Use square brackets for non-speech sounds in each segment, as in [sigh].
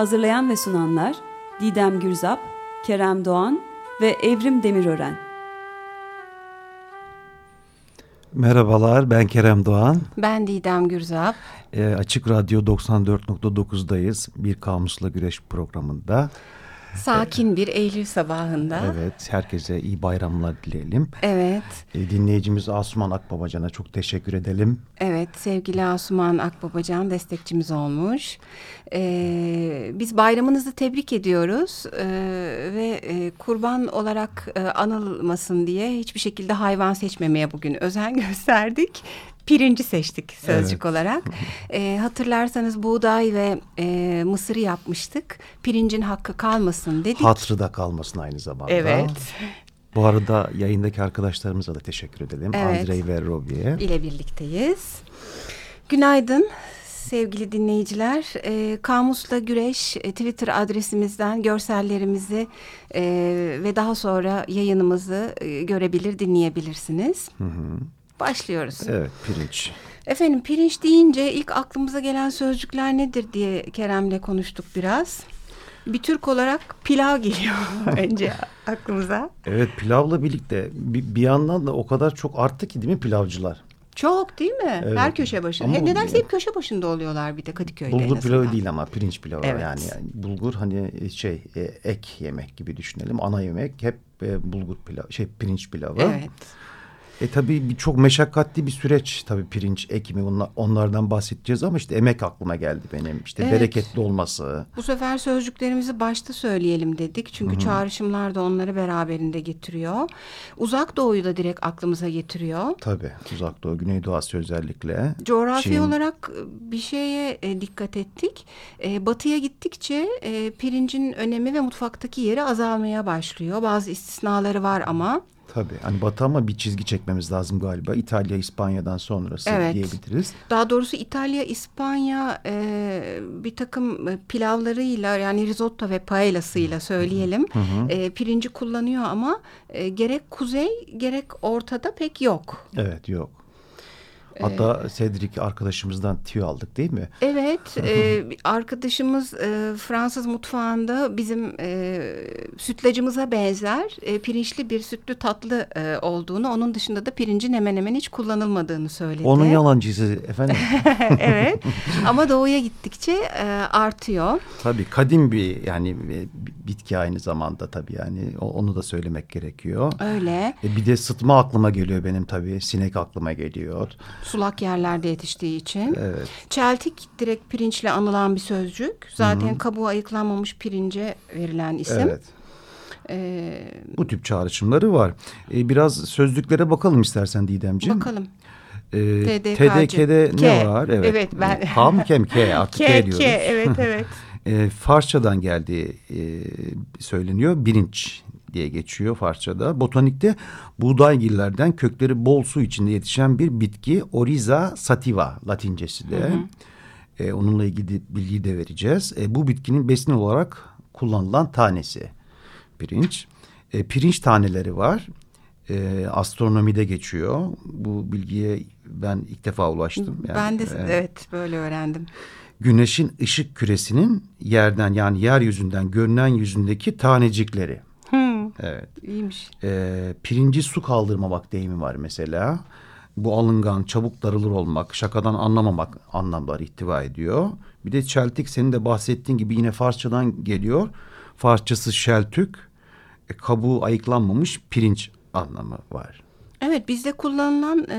Hazırlayan ve sunanlar Didem Gürzap, Kerem Doğan ve Evrim Demirören. Merhabalar, ben Kerem Doğan. Ben Didem Gürzap. E, Açık Radyo 94.9'dayız. Bir Kamusla Güreş programında. Sakin bir Eylül sabahında. Evet, herkese iyi bayramlar dileyelim. Evet. E, dinleyicimiz Asuman Akbabacan'a çok teşekkür edelim. Evet, sevgili Asuman Akbabacan destekçimiz olmuş. Ee, biz bayramınızı tebrik ediyoruz ee, ve e, kurban olarak e, anılmasın diye hiçbir şekilde hayvan seçmemeye bugün özen [laughs] gösterdik pirinci seçtik sözcük evet. olarak. [laughs] E, hatırlarsanız buğday ve e, mısırı yapmıştık. Pirincin hakkı kalmasın dedik. Hatrı da kalmasın aynı zamanda. Evet. Bu arada yayındaki arkadaşlarımıza da teşekkür edelim. Evet. Andrei ve Robi'ye. İle birlikteyiz. Günaydın sevgili dinleyiciler. E, Kamusla Güreş e, Twitter adresimizden görsellerimizi e, ve daha sonra yayınımızı e, görebilir, dinleyebilirsiniz. Hı hı. Başlıyoruz. Evet pirinç. Efendim pirinç deyince ilk aklımıza gelen sözcükler nedir diye Kerem'le konuştuk biraz. Bir Türk olarak pilav geliyor [laughs] önce aklımıza. Evet pilavla birlikte bir, bir yandan da o kadar çok arttı ki değil mi pilavcılar? Çok değil mi? Evet. Her köşe başında. Ama, Nedense hep köşe başında oluyorlar bir de Kadıköy'de. Bulgur pilavı değil ama pirinç pilavı evet. yani. yani. Bulgur hani şey e, ek yemek gibi düşünelim. Ana yemek hep e, bulgur pilavı şey pirinç pilavı. Evet. E tabii bir, çok meşakkatli bir süreç tabii pirinç ekimi onlar, onlardan bahsedeceğiz ama işte emek aklıma geldi benim. İşte evet. bereketli olması. Bu sefer sözcüklerimizi başta söyleyelim dedik. Çünkü Hı-hı. çağrışımlar da onları beraberinde getiriyor. Uzak Doğu'yu da direkt aklımıza getiriyor. Tabii Uzak Doğu, Güneydoğu Asya özellikle. Coğrafi Çin. olarak bir şeye e, dikkat ettik. E, batıya gittikçe e, pirincin önemi ve mutfaktaki yeri azalmaya başlıyor. Bazı istisnaları var ama. Tabii hani batı ama bir çizgi çekmemiz lazım galiba. İtalya, İspanya'dan sonrası evet. diyebiliriz. Daha doğrusu İtalya, İspanya e, bir takım e, pilavlarıyla yani risotto ve paellasıyla söyleyelim. Hı hı. E, pirinci kullanıyor ama e, gerek kuzey gerek ortada pek yok. Evet yok. Hatta Cedric arkadaşımızdan tüy aldık değil mi? Evet. [laughs] e, arkadaşımız e, Fransız mutfağında bizim e, sütlacımıza benzer e, pirinçli bir sütlü tatlı e, olduğunu, onun dışında da pirincin hemen hemen hiç kullanılmadığını söyledi. Onun yalancısı efendim. [laughs] [laughs] evet. Ama doğuya gittikçe e, artıyor. Tabii kadim bir yani e, bitki aynı zamanda tabii yani onu da söylemek gerekiyor. Öyle. E, bir de sıtma aklıma geliyor benim tabii. Sinek aklıma geliyor sulak yerlerde yetiştiği için. Evet. Çeltik direkt pirinçle anılan bir sözcük. Zaten Hı -hı. kabuğu ayıklanmamış pirince verilen isim. Evet. Ee, Bu tip çağrışımları var. Ee, biraz sözlüklere bakalım istersen Didemciğim. Bakalım. Ee, TDK'de K. ne var? Evet. evet ben... K mı kem K artık K, K diyoruz. K, evet evet. [laughs] e, Farsçadan geldiği e, söyleniyor. Birinç diye geçiyor Farsçada. Botanikte buğdaygillerden kökleri bol su içinde yetişen bir bitki Oriza sativa latincesi de. Hı hı. E, onunla ilgili bilgiyi de vereceğiz. E, bu bitkinin besin olarak kullanılan tanesi pirinç. E, pirinç taneleri var. E, astronomide geçiyor. Bu bilgiye ben ilk defa ulaştım. Yani, ben de e, evet böyle öğrendim güneşin ışık küresinin yerden yani yeryüzünden görünen yüzündeki tanecikleri. Evet. İyiymiş. Ee, pirinci su kaldırmamak deyimi var mesela. Bu alıngan, çabuk darılır olmak, şakadan anlamamak anlamları ihtiva ediyor. Bir de çeltik senin de bahsettiğin gibi yine Farsçadan geliyor. Farsçası şeltük, e, kabuğu ayıklanmamış pirinç anlamı var. Evet bizde kullanılan e,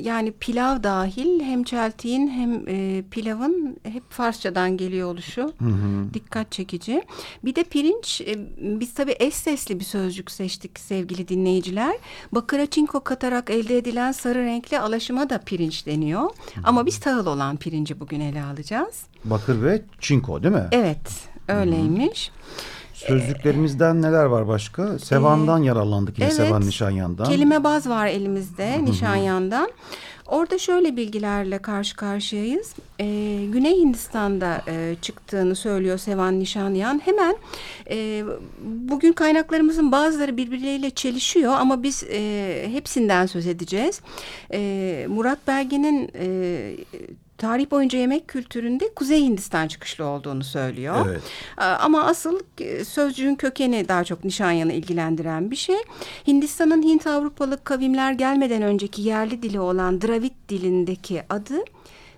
yani pilav dahil hem çeltiğin hem e, pilavın hep Farsçadan geliyor oluşu hı hı. dikkat çekici. Bir de pirinç e, biz tabii eş sesli bir sözcük seçtik sevgili dinleyiciler. Bakıra çinko katarak elde edilen sarı renkli alaşıma da pirinç deniyor. Hı hı. Ama biz tahıl olan pirinci bugün ele alacağız. Bakır ve çinko değil mi? Evet öyleymiş. Hı hı. Sözlüklerimizden neler var başka? Sevan'dan ee, yararlandık yine evet, Sevan Nişanyan'dan. Kelime baz var elimizde Nişanyan'dan. Orada şöyle bilgilerle karşı karşıyayız. Ee, Güney Hindistan'da e, çıktığını söylüyor Sevan Nişanyan. Hemen e, bugün kaynaklarımızın bazıları birbirleriyle çelişiyor ama biz e, hepsinden söz edeceğiz. E, Murat Belge'nin e, tarih boyunca yemek kültüründe Kuzey Hindistan çıkışlı olduğunu söylüyor. Evet. Ama asıl e, sözcüğün kökeni daha çok Nişanyan'ı ilgilendiren bir şey. Hindistan'ın Hint Avrupalı kavimler gelmeden önceki yerli dili olan Dravid dilindeki adı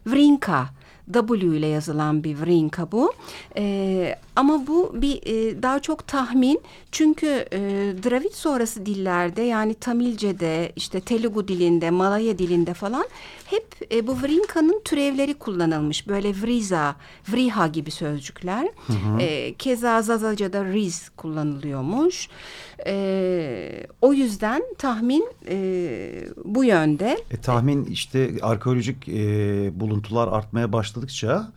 Vrinka. W ile yazılan bir vrinka bu. E, ama bu bir e, daha çok tahmin. Çünkü e, Dravid sonrası dillerde yani Tamilce'de, işte Telugu dilinde, Malaya dilinde falan hep e, bu vrinka'nın türevleri kullanılmış. Böyle vriza, vriha gibi sözcükler. Hı hı. E, keza Zazaca'da riz kullanılıyormuş. E, o yüzden tahmin e, bu yönde. E, tahmin işte arkeolojik e, buluntular artmaya başladıkça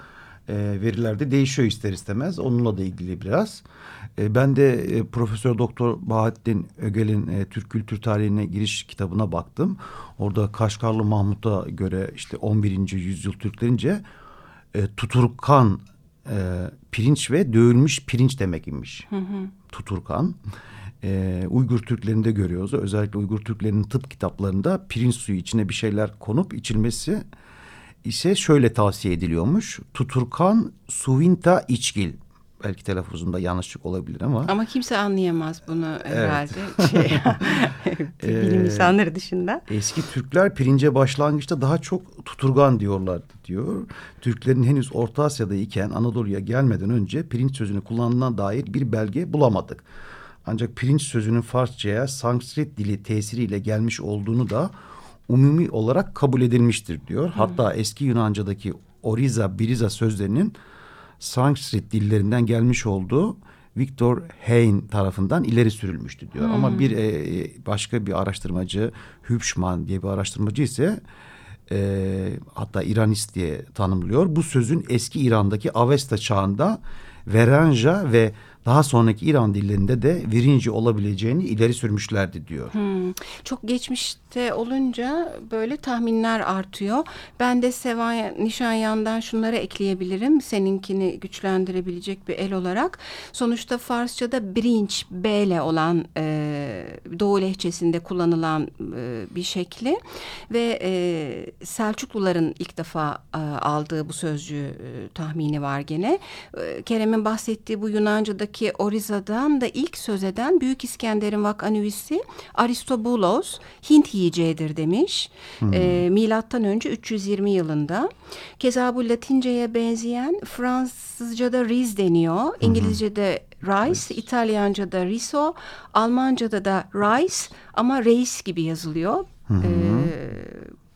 e, veriler de değişiyor ister istemez. Onunla da ilgili biraz. E, ben de e, Profesör Doktor Bahattin Ögel'in e, Türk Kültür Tarihine giriş kitabına baktım. Orada Kaşgarlı Mahmut'a göre işte 11. yüzyıl Türklerince e, tuturkan e, pirinç ve dövülmüş pirinç demek imiş. Hı hı. Tuturkan. E, Uygur Türklerinde görüyoruz. Özellikle Uygur Türklerinin tıp kitaplarında pirinç suyu içine bir şeyler konup içilmesi ise şöyle tavsiye ediliyormuş. Tuturkan suvinta içgil belki telaffuzunda yanlışlık olabilir ama. Ama kimse anlayamaz bunu herhalde. Evet. Şey, [laughs] [laughs] bilim ee, insanları dışında. Eski Türkler pirince başlangıçta daha çok tuturgan diyorlardı diyor. Türklerin henüz Orta Asya'da iken Anadolu'ya gelmeden önce pirinç sözünü kullandığına dair bir belge bulamadık. Ancak pirinç sözünün Farsçaya Sanskrit dili tesiriyle gelmiş olduğunu da umumi olarak kabul edilmiştir diyor. Hatta eski Yunanca'daki oriza, biriza sözlerinin Sanskrit dillerinden gelmiş olduğu Victor Hein tarafından ileri sürülmüştü diyor. Hmm. Ama bir e, başka bir araştırmacı Hübschman diye bir araştırmacı ise e, hatta İranist diye tanımlıyor. Bu sözün eski İran'daki Avesta çağında Veranja ve daha sonraki İran dillerinde de Virinci olabileceğini ileri sürmüşlerdi diyor. Hmm, çok geçmişte olunca böyle tahminler artıyor. Ben de Sevan Nişanyan'dan şunları ekleyebilirim. Seninkini güçlendirebilecek bir el olarak. Sonuçta Farsça'da birinç B ile olan e, Doğu lehçesinde kullanılan e, bir şekli ve e, Selçukluların ilk defa e, aldığı bu sözcüğü e, tahmini var gene. E, Kerem'in bahsettiği bu Yunanca'daki ki Oriza'dan da ilk söz eden Büyük İskender'in vakanüvisi Aristobulos Hint yiyeceğidir demiş. Hmm. E, milattan önce 320 yılında. Keza bu Latince'ye benzeyen Fransızca'da riz deniyor. İngilizce'de rice, İtalyanca'da riso, Almanca'da da rice ama reis gibi yazılıyor. Hmm. E,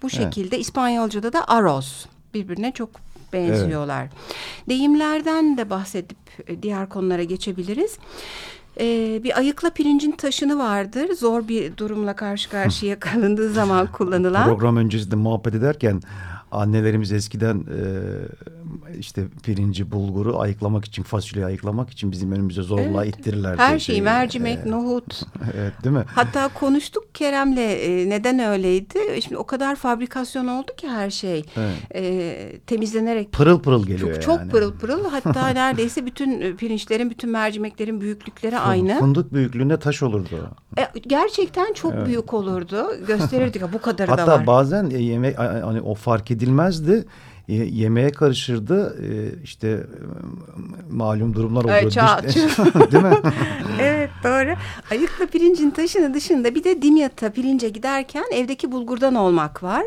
bu şekilde evet. İspanyolca'da da arroz birbirine çok benziyorlar. Evet. Deyimlerden de bahsedip e, diğer konulara geçebiliriz. Ee, bir ayıkla pirincin taşını vardır. Zor bir durumla karşı karşıya [laughs] kalındığı zaman kullanılan. Program öncesinde muhabbet ederken annelerimiz eskiden e, işte pirinci, bulguru ayıklamak için, fasulyeyi ayıklamak için bizim önümüze zorla evet. ittirirlerdi. Her şeyi, mercimek, ee, nohut. [laughs] evet değil mi? Hatta konuştuk Kerem'le e, neden öyleydi. Şimdi o kadar fabrikasyon oldu ki her şey. Evet. E, temizlenerek. Pırıl pırıl geliyor çok, yani. Çok pırıl pırıl. [laughs] Hatta neredeyse bütün e, pirinçlerin, bütün mercimeklerin büyüklükleri aynı. Fındık büyüklüğünde taş olurdu. E, gerçekten çok evet. büyük olurdu. Gösterirdik bu Hatta da var. Hatta bazen yemek hani o fark edilmezdi e, yemeğe karışırdı. E, işte e, malum durumlar oluyor. Çağ, [laughs] Değil mi? [laughs] evet doğru. Ayıkla pirincin taşını dışında bir de dimyata pirince giderken evdeki bulgurdan olmak var.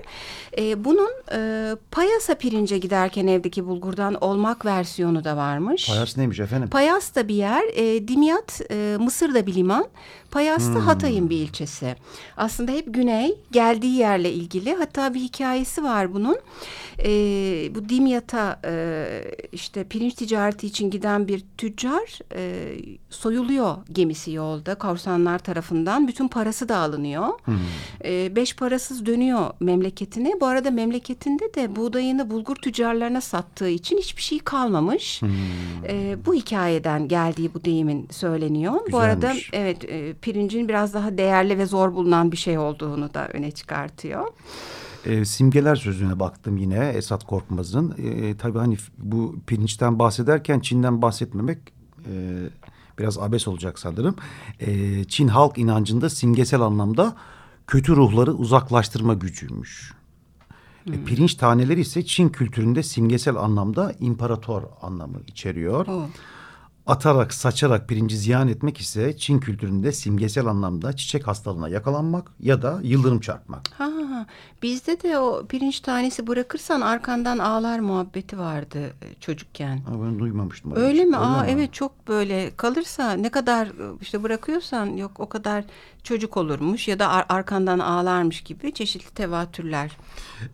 E, bunun e, payasa pirince giderken evdeki bulgurdan olmak versiyonu da varmış. Payas neymiş efendim? Payas da bir yer. E, Dimyat e, Mısır'da bir liman. Payas da hmm. Hatay'ın bir ilçesi. Aslında hep güney geldiği yerle ilgili. Hatta bir hikayesi var bunun. E, bu Dimyat'a e, işte pirinç ticareti için giden bir tüccar e, soyuluyor gemisi yolda korsanlar tarafından. Bütün parası da alınıyor. Hmm. E, beş parasız dönüyor memleketine. Bu arada memleketinde de buğdayını bulgur tüccarlarına sattığı için hiçbir şey kalmamış. Hmm. E, bu hikayeden geldiği bu deyimin söyleniyor. Güzelmiş. Bu arada evet e, pirincin biraz daha değerli ve zor bulunan bir şey olduğunu da öne çıkartıyor. E, simgeler sözüne baktım yine Esat Korkmaz'ın. E, tabii hani bu pirinçten bahsederken Çin'den bahsetmemek e, biraz abes olacak sanırım. E, Çin halk inancında simgesel anlamda kötü ruhları uzaklaştırma gücüymüş. E, hmm. E, pirinç taneleri ise Çin kültüründe simgesel anlamda imparator anlamı içeriyor. Oh. Atarak, saçarak pirinci ziyan etmek ise Çin kültüründe simgesel anlamda çiçek hastalığına yakalanmak ya da yıldırım çarpmak. Ha, bizde de o pirinç tanesi bırakırsan arkandan ağlar muhabbeti vardı e, çocukken. Ha, ben duymamıştım. Öyle mi? Öyle Aa, mi? Evet çok böyle kalırsa ne kadar e, işte bırakıyorsan yok o kadar çocuk olurmuş ya da ar arkandan ağlarmış gibi çeşitli tevatürler.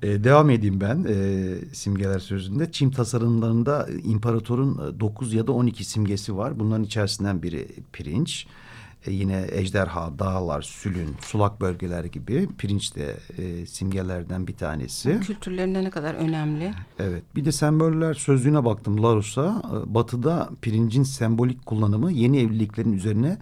Ee, devam edeyim ben e, simgeler sözünde. Çin tasarımlarında imparatorun 9 ya da 12 simgesi var. Bunların içerisinden biri pirinç. E, yine ejderha, dağlar, sülün, sulak bölgeler gibi pirinç de e, simgelerden bir tanesi. Kültürlerinde ne kadar önemli. Evet. Bir de semboller sözlüğüne baktım Larus'a. E, batı'da pirincin sembolik kullanımı yeni evliliklerin üzerine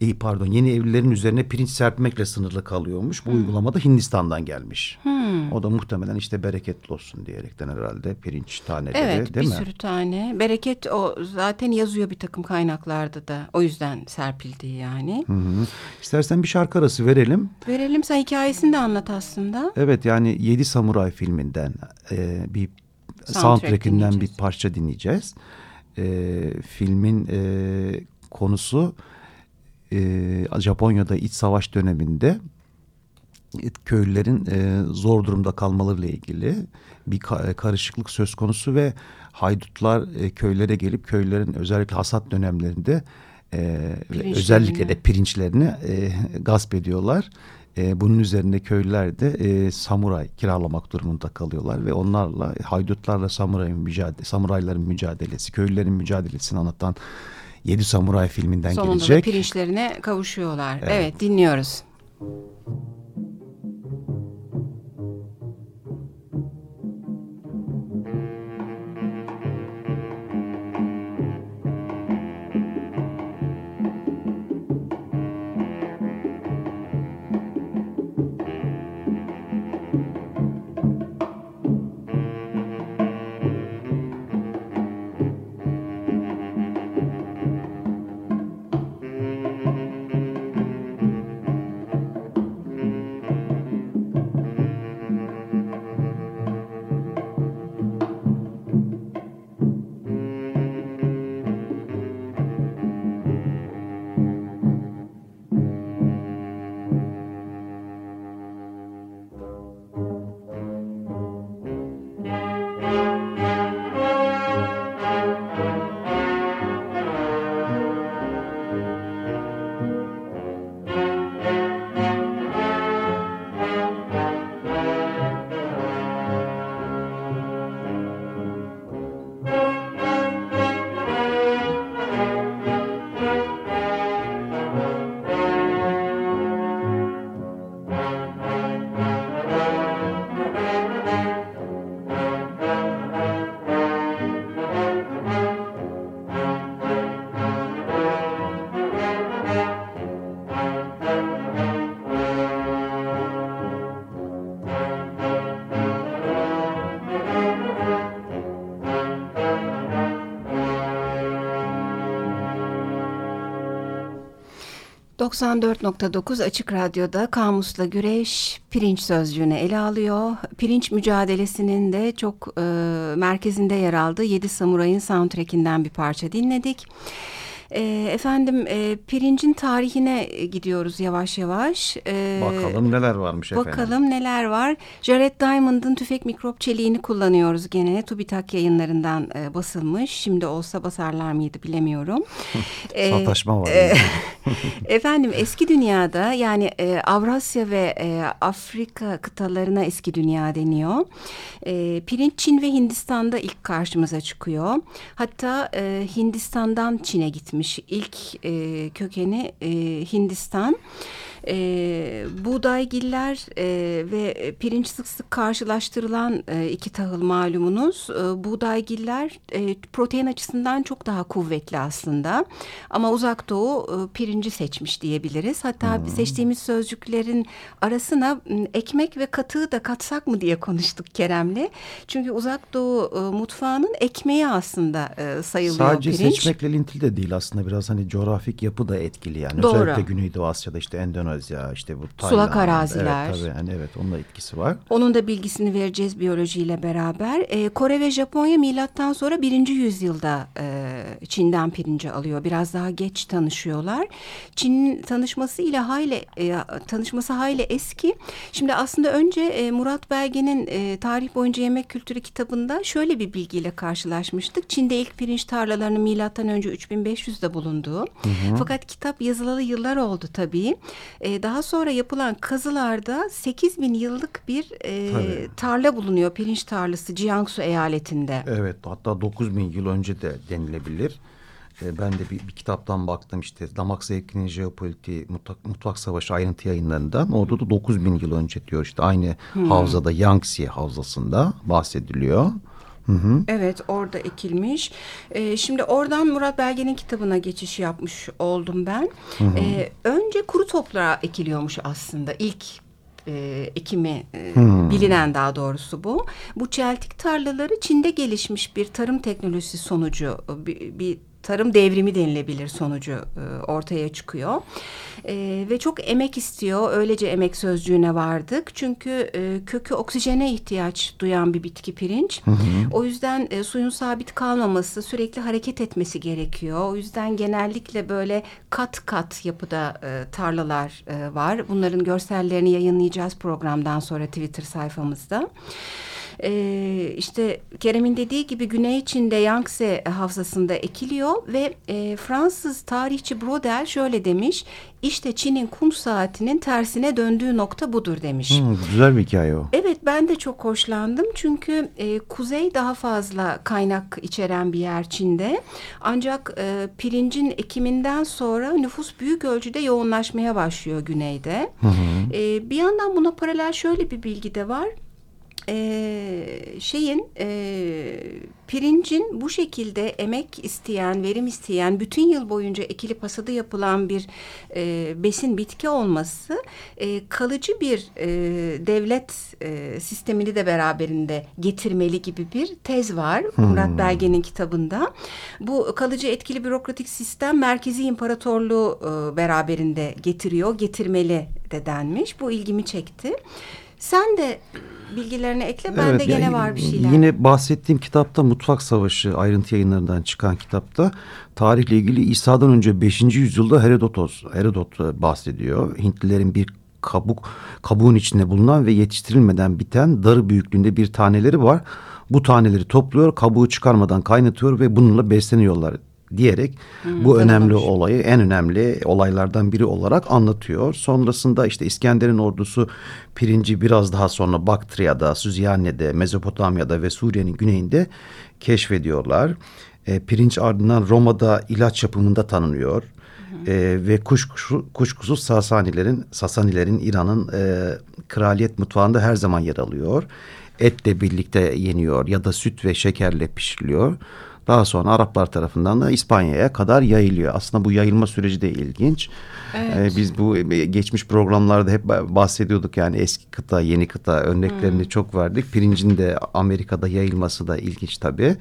e, pardon yeni evlilerin üzerine pirinç serpmekle sınırlı kalıyormuş. Bu hmm. uygulamada Hindistan'dan gelmiş. Hmm. O da muhtemelen işte bereketli olsun diyerekten herhalde pirinç taneleri evet, değil mi? Evet bir sürü tane. Bereket o zaten yazıyor bir takım kaynaklarda da. O yüzden serpildiği yani. Hı hı. İstersen bir şarkı arası verelim. Verelim sen hikayesini de anlat aslında. Evet yani Yedi Samuray filminden e, bir soundtrackinden bir parça dinleyeceğiz. E, filmin e, konusu e, Japonya'da iç savaş döneminde köylülerin e, zor durumda kalmalarıyla ilgili bir ka karışıklık söz konusu ve haydutlar e, köylere gelip köylerin özellikle hasat dönemlerinde e, özellikle de pirinçlerini e, gasp ediyorlar. E, bunun üzerine köylüler de e, samuray kiralamak durumunda kalıyorlar ve onlarla haydutlarla samurayın mücadele, samurayların mücadelesi, köylülerin mücadelesini anlatan Yedi Samuray filminden Sonunda gelecek. Sonunda pirinçlerine kavuşuyorlar. Evet, evet dinliyoruz. 94.9 Açık Radyo'da Kamus'la Güreş pirinç sözcüğünü ele alıyor. Pirinç mücadelesinin de çok e, merkezinde yer aldığı Yedi Samuray'ın soundtrackinden bir parça dinledik. E, efendim e, pirincin tarihine gidiyoruz yavaş yavaş. E, bakalım neler varmış efendim. Bakalım neler var. Jared Diamond'ın tüfek mikrop çeliğini kullanıyoruz gene. TÜBİTAK yayınlarından e, basılmış. Şimdi olsa basarlar mıydı bilemiyorum. [laughs] e, Sataşma var. E, [laughs] efendim eski dünyada yani e, Avrasya ve e, Afrika kıtalarına eski dünya deniyor. E, pirinç Çin ve Hindistan'da ilk karşımıza çıkıyor. Hatta e, Hindistan'dan Çin'e gitmiş gelmiş. İlk e, kökeni e, Hindistan. E, buğdaygiller e, ve pirinç sık sık karşılaştırılan e, iki tahıl malumunuz. E, buğdaygiller e, protein açısından çok daha kuvvetli aslında. Ama uzak doğu e, pirinci seçmiş diyebiliriz. Hatta hmm. seçtiğimiz sözcüklerin arasına ekmek ve katığı da katsak mı diye konuştuk Kerem'le. Çünkü uzak doğu e, mutfağının ekmeği aslında e, sayılıyor Sadece pirinç. Sadece seçmekle ilintili de değil aslında biraz hani coğrafik yapı da etkili yani. Doğru. Özellikle Güneydoğu Asya'da işte Endonezya Endonezya, işte bu Tayland. Sulak araziler. Evet, tabii, yani evet onun da etkisi var. Onun da bilgisini vereceğiz biyolojiyle beraber. Ee, Kore ve Japonya milattan sonra birinci yüzyılda e, Çin'den pirinci alıyor. Biraz daha geç tanışıyorlar. Çin'in tanışması ile hayli e, tanışması hayli eski. Şimdi aslında önce e, Murat Belge'nin e, tarih boyunca yemek kültürü kitabında şöyle bir bilgiyle karşılaşmıştık. Çin'de ilk pirinç tarlalarının milattan önce 3500'de bulunduğu. Hı hı. Fakat kitap yazılalı yıllar oldu tabii. E, daha sonra yapılan kazılarda 8 bin yıllık bir e, tarla bulunuyor. Pirinç tarlası Jiangsu eyaletinde. Evet hatta 9 bin yıl önce de denilebilir. E, ben de bir, bir kitaptan baktım işte damak zevkinin jeopolitiği mutfak, mutfak savaşı ayrıntı yayınlarından. Orada da 9 bin yıl önce diyor işte aynı hmm. havzada Yangtze havzasında bahsediliyor. Hı hı. Evet orada ekilmiş. Ee, şimdi oradan Murat Belge'nin kitabına geçiş yapmış oldum ben. Hı hı. Ee, önce kuru toprağa ekiliyormuş aslında ilk e, ekimi e, hmm. bilinen daha doğrusu bu. Bu çeltik tarlaları Çin'de gelişmiş bir tarım teknolojisi sonucu bir, bir tarım devrimi denilebilir sonucu e, ortaya çıkıyor. E, ve çok emek istiyor. Öylece emek sözcüğüne vardık. Çünkü e, kökü oksijene ihtiyaç duyan bir bitki pirinç. Hı hı. O yüzden e, suyun sabit kalmaması, sürekli hareket etmesi gerekiyor. O yüzden genellikle böyle kat kat yapıda e, tarlalar e, var. Bunların görsellerini yayınlayacağız programdan sonra Twitter sayfamızda. E, işte Kerem'in dediği gibi Güney Çin'de Yangtze havzasında ekiliyor ve e, Fransız tarihçi Brodel şöyle demiş. İşte Çin'in kum saatinin tersine döndüğü nokta budur demiş. Hmm, güzel bir hikaye o. Evet ben de çok hoşlandım çünkü e, kuzey daha fazla kaynak içeren bir yer Çin'de. Ancak e, pirincin ekiminden sonra nüfus büyük ölçüde yoğunlaşmaya başlıyor güneyde. Hı hı. E, bir yandan buna paralel şöyle bir bilgi de var e, şeyin e, pirincin bu şekilde emek isteyen, verim isteyen, bütün yıl boyunca ekili hasadı yapılan bir e, besin bitki olması e, kalıcı bir e, devlet e, sistemini de beraberinde getirmeli gibi bir tez var hmm. Murat Belge'nin kitabında. Bu kalıcı etkili bürokratik sistem merkezi imparatorluğu e, beraberinde getiriyor, getirmeli de denmiş. Bu ilgimi çekti. Sen de bilgilerini ekle. Ben evet, de gene yani, var bir şeyler. Yine bahsettiğim kitapta Mutfak Savaşı ayrıntı yayınlarından çıkan kitapta tarihle ilgili İsa'dan önce 5. yüzyılda Herodotos, Herodot bahsediyor. Hintlilerin bir kabuk kabuğun içinde bulunan ve yetiştirilmeden biten darı büyüklüğünde bir taneleri var. Bu taneleri topluyor, kabuğu çıkarmadan kaynatıyor ve bununla besleniyorlar diyerek hmm, bu önemli olmuş. olayı en önemli olaylardan biri olarak anlatıyor. Sonrasında işte İskender'in ordusu pirinci biraz daha sonra Baktriya'da, Süzyane'de, Mezopotamya'da ve Suriye'nin güneyinde keşfediyorlar. E, pirinç ardından Roma'da ilaç yapımında tanınıyor. E, ve kuşkusu, kuşkusuz Sasanilerin, Sasanilerin İran'ın e, kraliyet mutfağında her zaman yer alıyor. Etle birlikte yeniyor ya da süt ve şekerle pişiriliyor. Daha sonra Araplar tarafından da İspanya'ya kadar yayılıyor. Aslında bu yayılma süreci de ilginç. Evet. Ee, biz bu e, geçmiş programlarda hep bahsediyorduk yani eski kıta, yeni kıta örneklerini hmm. çok verdik. Pirincin de Amerika'da yayılması da ilginç tabii.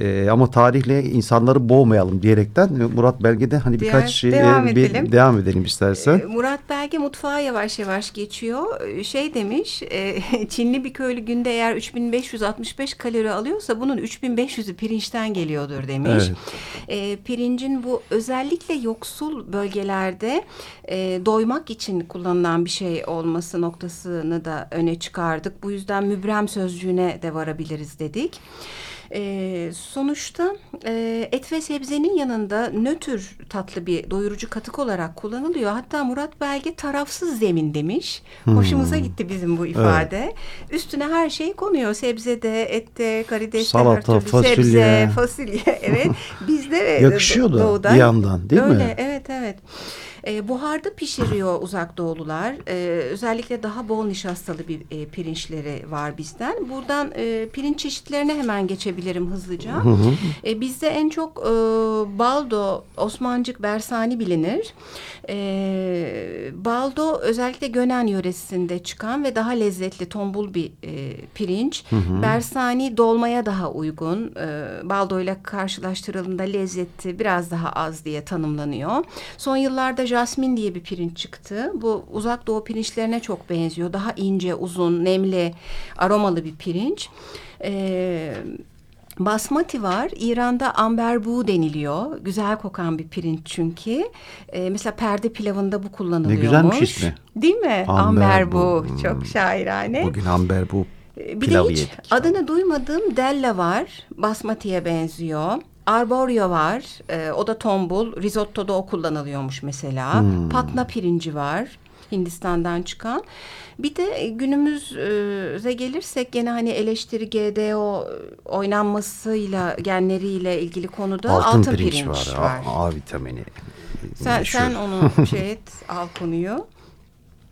Ee, ama tarihle insanları boğmayalım diyerekten Murat Belge'de hani birkaç şey devam, e, edelim. devam edelim istersen. Ee, Murat Belge mutfağa yavaş yavaş geçiyor. Ee, şey demiş e, [laughs] Çinli bir köylü günde eğer 3565 kalori alıyorsa bunun 3500'ü pirinçten geliyordur demiş. Evet. E, pirincin bu özellikle yoksul bölgelerde e, doymak için kullanılan bir şey olması noktasını da öne çıkardık. Bu yüzden mübrem sözcüğüne de varabiliriz dedik. E, sonuçta e, et ve sebzenin yanında nötr tatlı bir doyurucu katık olarak kullanılıyor. Hatta Murat Belge tarafsız zemin demiş. Hmm. Hoşumuza gitti bizim bu ifade. Evet. Üstüne her şey konuyor. Sebzede, ette, karideste, Salata, fasulye. sebze, fasulye. [laughs] Evet. Bizde Yakışıyor da doğudan, bir yandan değil öyle, mi? Evet evet. E, buharda pişiriyor uzak doğulular. E, özellikle daha bol nişastalı bir e, pirinçleri var bizden. Buradan e, pirinç çeşitlerine hemen geçebilirim hızlıca. Hı hı. E, bizde en çok e, baldo, osmancık, bersani bilinir. E, baldo özellikle Gönen yöresinde çıkan ve daha lezzetli tombul bir e, pirinç. Hı hı. Bersani dolmaya daha uygun. E, baldo ile karşılaştırıldığında lezzeti biraz daha az diye tanımlanıyor. Son yıllarda jasmin diye bir pirinç çıktı. Bu uzak doğu pirinçlerine çok benziyor. Daha ince, uzun, nemli, aromalı bir pirinç. Ee, Basmati var. İran'da amberbu deniliyor. Güzel kokan bir pirinç çünkü. Ee, mesela perde pilavında bu kullanılıyormuş. Ne güzelmiş ismi. Değil mi? Amberbu. amberbu. Hmm. Çok şairane. Bugün amberbu ee, bir de hiç yedik. adını duymadığım della var. Basmati'ye benziyor. Arborio var. E, o da tombul. Risotto'da o kullanılıyormuş mesela. Hmm. Patna pirinci var. Hindistan'dan çıkan. Bir de günümüze gelirsek gene hani eleştiri GDO oynanmasıyla genleriyle ilgili konuda altın, altın pirinç, pirinç var. var. A, A vitamini. Sen, sen onu şey et al konuyu [laughs]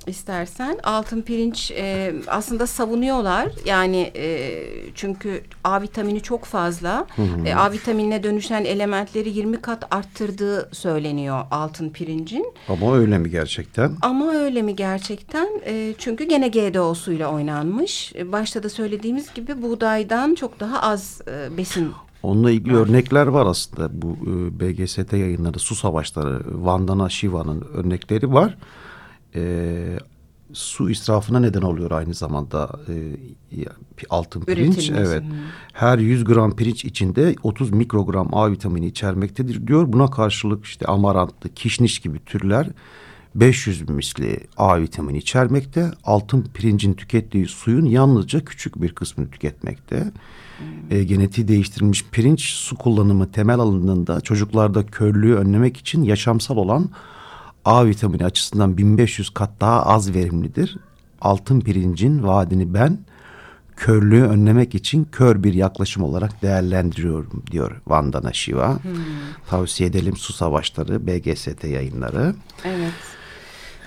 istersen. Altın pirinç e, aslında savunuyorlar. Yani e, çünkü A vitamini çok fazla. Hı hı. E, A vitaminine dönüşen elementleri 20 kat arttırdığı söyleniyor altın pirincin. Ama öyle mi gerçekten? Ama öyle mi gerçekten? E, çünkü gene GDO'suyla oynanmış. E, başta da söylediğimiz gibi buğdaydan çok daha az e, besin Onunla ilgili örnekler var aslında bu e, BGST yayınları su savaşları Vandana Shiva'nın örnekleri var e, su israfına neden oluyor aynı zamanda e, altın pirinç. Evet. Her 100 gram pirinç içinde 30 mikrogram A vitamini içermektedir diyor. Buna karşılık işte amarantlı, kişniş gibi türler 500 misli A vitamini içermekte. Altın pirincin tükettiği suyun yalnızca küçük bir kısmını tüketmekte. Hmm. E, genetiği değiştirilmiş pirinç su kullanımı temel alındığında çocuklarda körlüğü önlemek için yaşamsal olan A vitamini açısından 1500 kat daha az verimlidir. Altın pirincin vaadini ben körlüğü önlemek için kör bir yaklaşım olarak değerlendiriyorum diyor Vandana Shiva. Hmm. Tavsiye edelim Su Savaşları BGST yayınları. Evet.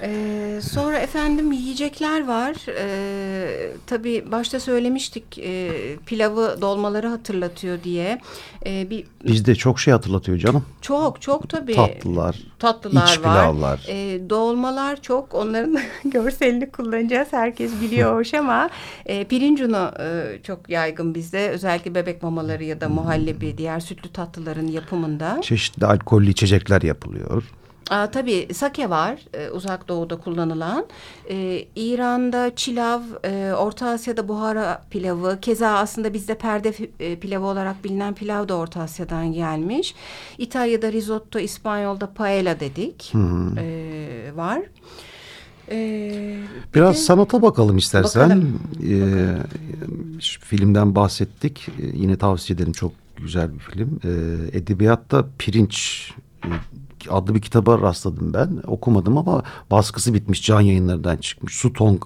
Ee, sonra efendim yiyecekler var. Ee, tabii başta söylemiştik e, pilavı dolmaları hatırlatıyor diye. Ee, bir Bizde çok şey hatırlatıyor canım. Çok çok tabii. Tatlılar. Tatlılar iç var. pilavlar. Ee, dolmalar çok. Onların [laughs] görselini kullanacağız. Herkes biliyor hoş ama e, pirinç unu e, çok yaygın bizde. Özellikle bebek mamaları ya da muhallebi, diğer sütlü tatlıların yapımında. Çeşitli alkollü içecekler yapılıyor. Aa, tabii sake var e, uzak doğuda kullanılan. E, İran'da çilav, e, Orta Asya'da buhara pilavı. Keza aslında bizde perde e, pilavı olarak bilinen pilav da Orta Asya'dan gelmiş. İtalya'da risotto, İspanyol'da paella dedik. E, var. Ee, Biraz de, sanata bakalım istersen. Bakalım, ee, bakalım. Filmden bahsettik. Ee, yine tavsiye ederim. Çok güzel bir film. Ee, edebiyatta pirinç adlı bir kitaba rastladım ben. Okumadım ama baskısı bitmiş can yayınlarından çıkmış. Su Tong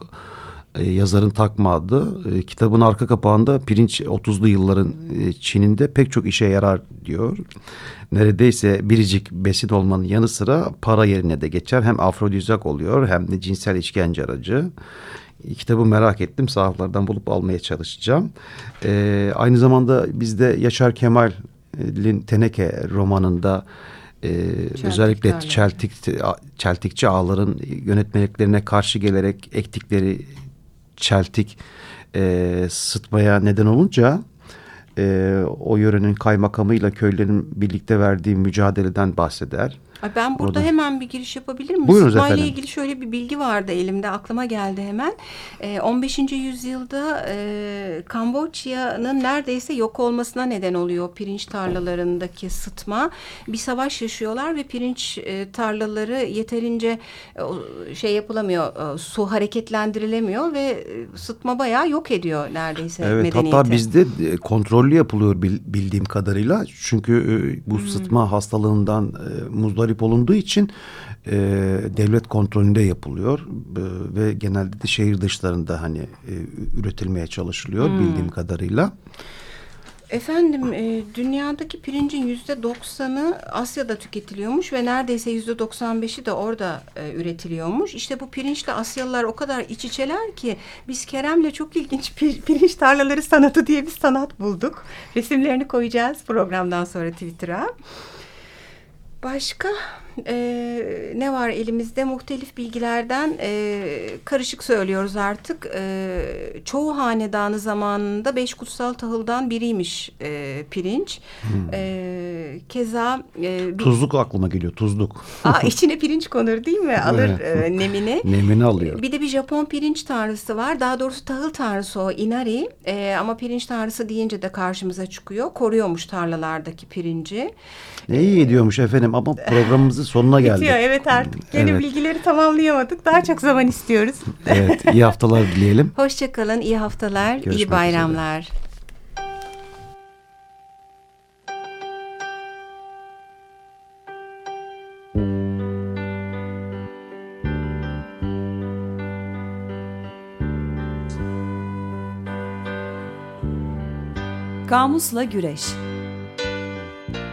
e, yazarın takma adı. E, kitabın arka kapağında pirinç 30'lu yılların e, Çin'inde pek çok işe yarar diyor. Neredeyse biricik besin olmanın yanı sıra para yerine de geçer. Hem afrodizyak oluyor hem de cinsel işkence aracı. Kitabı merak ettim. Sahaflardan bulup almaya çalışacağım. E, aynı zamanda bizde Yaşar Kemal Teneke romanında e, özellikle Çeltik, Çeltikçi ağların yönetmeliklerine karşı gelerek ektikleri Çeltik e, sıtmaya neden olunca e, o yörenin kaymakamıyla köylerin birlikte verdiği mücadeleden bahseder. Ben burada Orada... hemen bir giriş yapabilir miyim? Buyurunuz Sıtma ile ilgili şöyle bir bilgi vardı elimde aklıma geldi hemen. E, 15. yüzyılda e, Kamboçya'nın neredeyse yok olmasına neden oluyor pirinç tarlalarındaki sıtma. Bir savaş yaşıyorlar ve pirinç e, tarlaları yeterince e, şey yapılamıyor, e, su hareketlendirilemiyor ve e, sıtma bayağı yok ediyor neredeyse evet, medeniyeti. Hatta bizde e, kontrollü yapılıyor bildiğim kadarıyla. Çünkü e, bu hmm. sıtma hastalığından e, muzdarip sahip olunduğu için e, devlet kontrolünde yapılıyor e, ve genelde de şehir dışlarında hani e, üretilmeye çalışılıyor hmm. bildiğim kadarıyla. Efendim e, dünyadaki pirincin yüzde doksanı Asya'da tüketiliyormuş ve neredeyse yüzde doksan beşi de orada e, üretiliyormuş. İşte bu pirinçle Asyalılar o kadar iç içeler ki biz Kerem'le çok ilginç pir, [laughs] pirinç tarlaları sanatı diye bir sanat bulduk. Resimlerini koyacağız programdan sonra Twitter'a. Başka e, ne var elimizde? Muhtelif bilgilerden e, karışık söylüyoruz artık. E, çoğu hanedanı zamanında beş kutsal tahıldan biriymiş e, pirinç. Hmm. E, keza... E, bir, tuzluk aklıma geliyor, tuzluk. Aa, içine pirinç konur değil mi? Alır e, nemini. Nemini alıyor. Bir de bir Japon pirinç tanrısı var. Daha doğrusu tahıl tanrısı o, Inari. E, ama pirinç tanrısı deyince de karşımıza çıkıyor. Koruyormuş tarlalardaki pirinci. Ne iyi ediyormuş efendim ama programımızın sonuna geldik. Bitiyor evet artık. Yeni evet. bilgileri tamamlayamadık. Daha çok zaman istiyoruz. evet iyi haftalar dileyelim. [laughs] Hoşçakalın iyi haftalar, Görüşmek iyi bayramlar. Üzere. Kamusla Güreş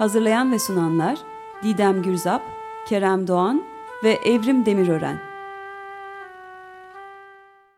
Hazırlayan ve sunanlar Didem Gürzap, Kerem Doğan ve Evrim Demirören.